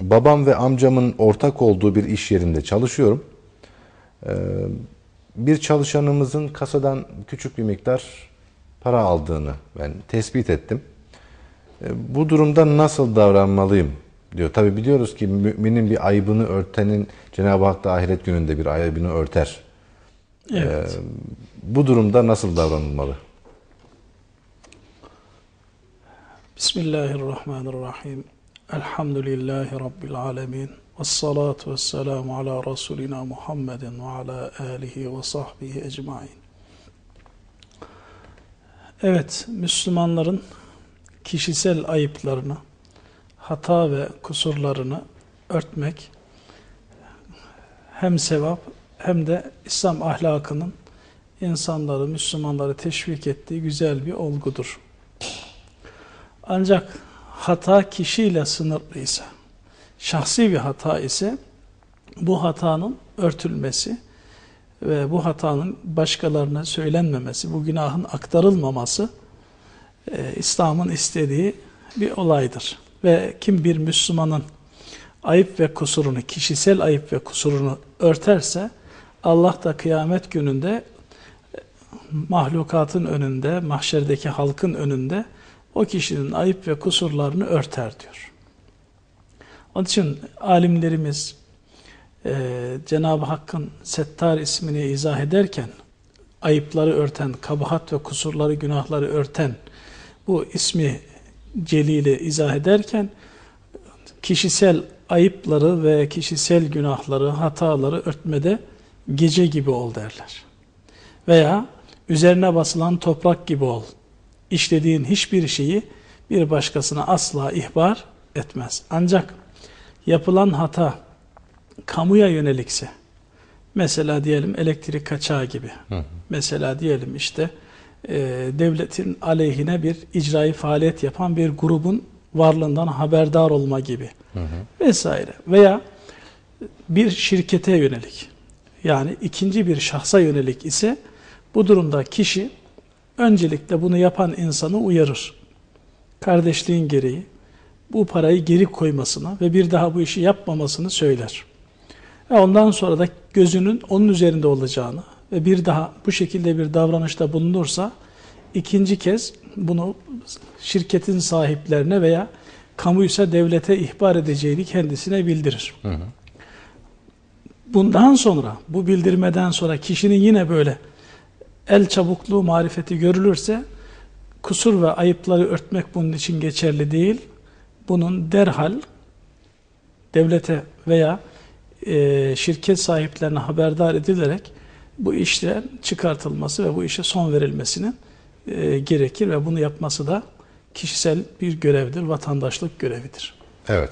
babam ve amcamın ortak olduğu bir iş yerinde çalışıyorum. Ee, bir çalışanımızın kasadan küçük bir miktar para aldığını ben tespit ettim. Ee, bu durumda nasıl davranmalıyım diyor. Tabi biliyoruz ki müminin bir ayıbını örtenin Cenab-ı Hak da ahiret gününde bir ayıbını örter. Evet. Ee, bu durumda nasıl davranılmalı? Bismillahirrahmanirrahim. Elhamdülillahi Rabbil alemin. Ve salatu ve selamu ala Resulina Muhammedin ve ala alihi ve sahbihi ecmain. Evet, Müslümanların kişisel ayıplarını, hata ve kusurlarını örtmek hem sevap hem de İslam ahlakının insanları, Müslümanları teşvik ettiği güzel bir olgudur. Ancak hata kişiyle sınırlıysa, şahsi bir hata ise bu hatanın örtülmesi ve bu hatanın başkalarına söylenmemesi, bu günahın aktarılmaması e, İslam'ın istediği bir olaydır. Ve kim bir Müslümanın ayıp ve kusurunu, kişisel ayıp ve kusurunu örterse Allah da kıyamet gününde mahlukatın önünde, mahşerdeki halkın önünde o kişinin ayıp ve kusurlarını örter diyor. Onun için alimlerimiz e, Cenab-ı Hakk'ın Settar ismini izah ederken ayıpları örten, kabahat ve kusurları, günahları örten bu ismi celili izah ederken kişisel ayıpları ve kişisel günahları, hataları örtmede gece gibi ol derler. Veya üzerine basılan toprak gibi ol. İşlediğin hiçbir şeyi bir başkasına asla ihbar etmez. Ancak yapılan hata kamuya yönelikse, mesela diyelim elektrik kaçağı gibi, hı hı. mesela diyelim işte e, devletin aleyhine bir icraî faaliyet yapan bir grubun varlığından haberdar olma gibi hı hı. vesaire veya bir şirkete yönelik yani ikinci bir şahsa yönelik ise bu durumda kişi öncelikle bunu yapan insanı uyarır. Kardeşliğin gereği bu parayı geri koymasını ve bir daha bu işi yapmamasını söyler. Ve ondan sonra da gözünün onun üzerinde olacağını ve bir daha bu şekilde bir davranışta bulunursa ikinci kez bunu şirketin sahiplerine veya kamuysa devlete ihbar edeceğini kendisine bildirir. Hı hı. Bundan sonra, bu bildirmeden sonra kişinin yine böyle el çabukluğu marifeti görülürse kusur ve ayıpları örtmek bunun için geçerli değil. Bunun derhal devlete veya e, şirket sahiplerine haberdar edilerek bu işten çıkartılması ve bu işe son verilmesinin e, gerekir ve bunu yapması da kişisel bir görevdir, vatandaşlık görevidir. Evet.